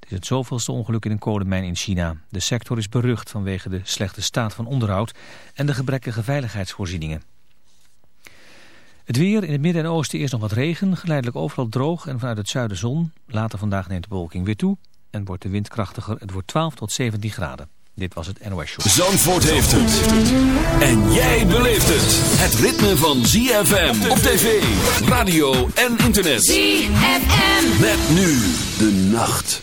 Het is het zoveelste ongeluk in een kolenmijn in China. De sector is berucht vanwege de slechte staat van onderhoud en de gebrekkige veiligheidsvoorzieningen. Het weer in het midden en oosten eerst nog wat regen, geleidelijk overal droog en vanuit het zuiden zon. Later vandaag neemt de bewolking weer toe en wordt de wind krachtiger. Het wordt 12 tot 17 graden. Dit was het NOS Show. Zandvoort heeft het. En jij beleeft het. Het ritme van ZFM op tv, radio en internet. ZFM. Met nu de nacht.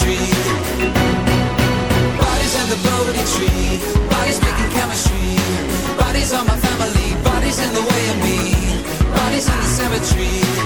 tree. Bodies in the Bodhi tree. Bodies making chemistry. Bodies on my family. Bodies in the way of me. Bodies in the cemetery.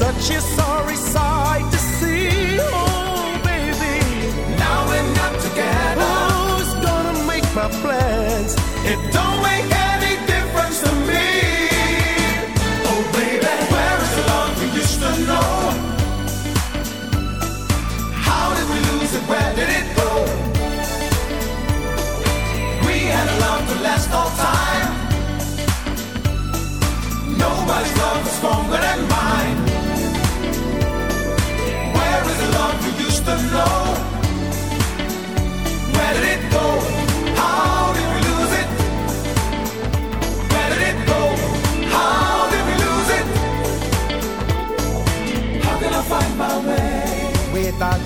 Such a sorry sight to see. Oh, baby. Now we're not together. Who's gonna make my plans? It don't make any difference to me. Oh, baby. Where is the love we used to know? How did we lose it? Where did it go? We had a love to last all time. Nobody's love was stronger.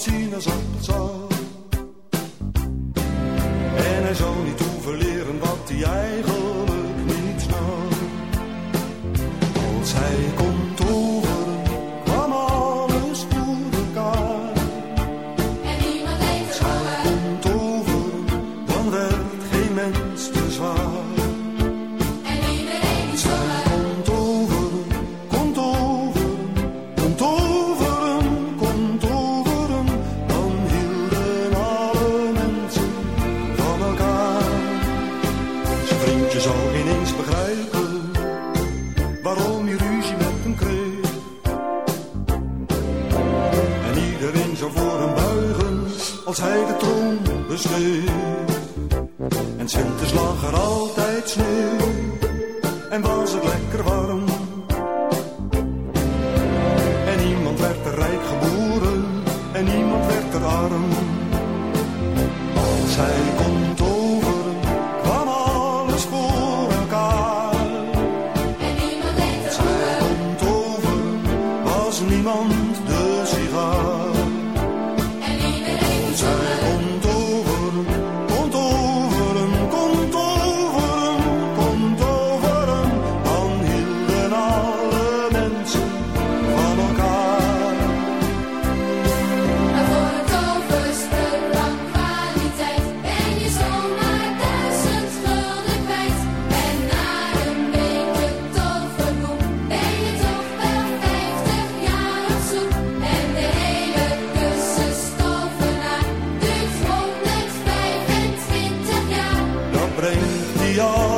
zien als. Brengt